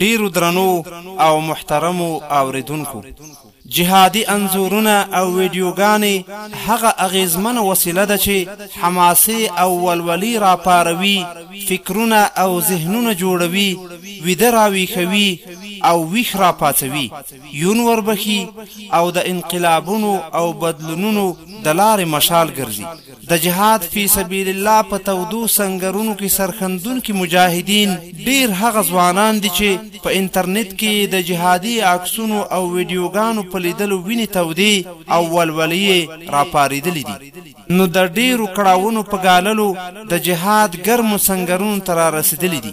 ډېرو درنو او محترمو اورېدونکو! جهادي انځورونه او ویډیوګانې هغه اغېزمنه وسیله ده چې حماسې او ولولې راپاروي، فکرونه او ذهنونه جوړوي، ویده راویښوي او ویښ راپاڅوي، یون وربښي او د انقلابونو او بدلونونو د لارې مشال ګرځي. د جهاد فی سبیل الله په تودو سنګرونو کې سرښندونکي مجاهدین ډیر هغه ځوانان دي چې په انټرنیټ کې د جهادي عکسونو او ویډیوګانو په لیدلو وینې تودې او ولولې راپاریدلې دي نو د ډیرو کړاونو په ګاللو د جهاد ګرمو سنګرونو ته را رسیدلې دي